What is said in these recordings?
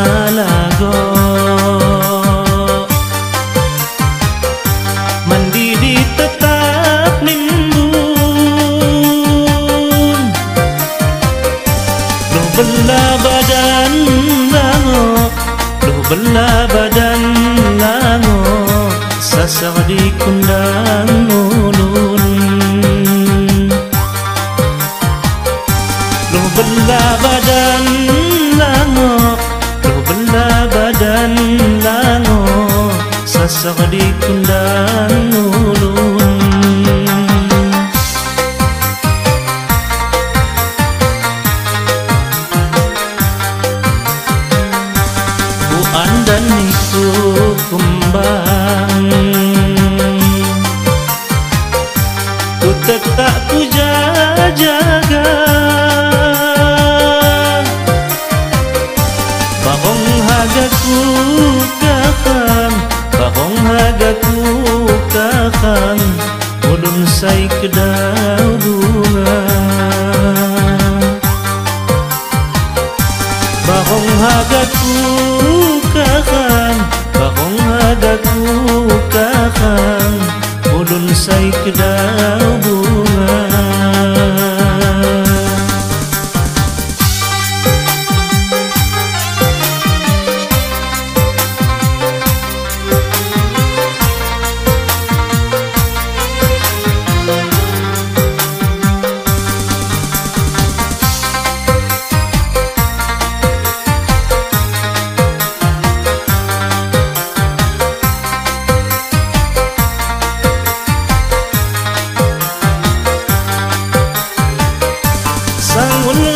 ulun ngalago Mandi tetap nimbun Duh bela badan lango Duh bela badan lango Sasar di kundang ulun Di kundang ulun. Ku andan itu kembang. Ku tetap ku jaga. Bahong hagaku balik daw bunga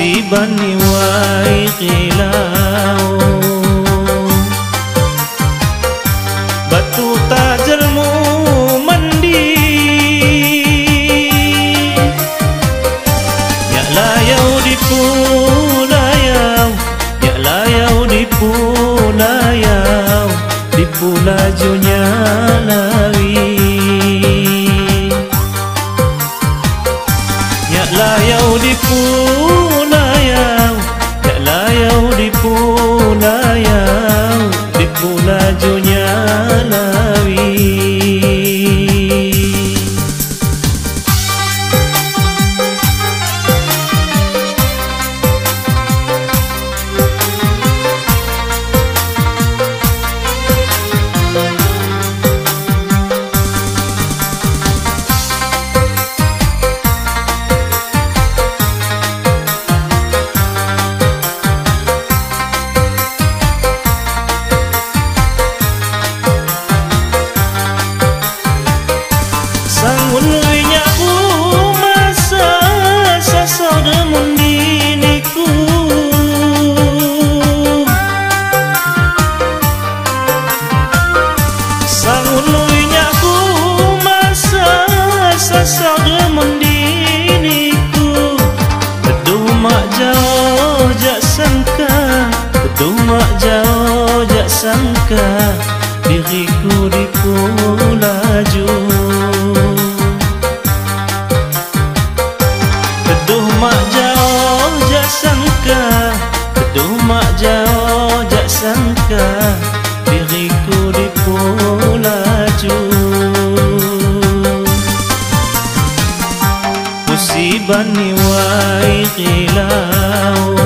Musibah ni wai sangka Diriku dipulaju. Keduh mak jauh jak sangka Keduh mak jauh jak sangka Diriku dipulaju. Musibah ni wai kilau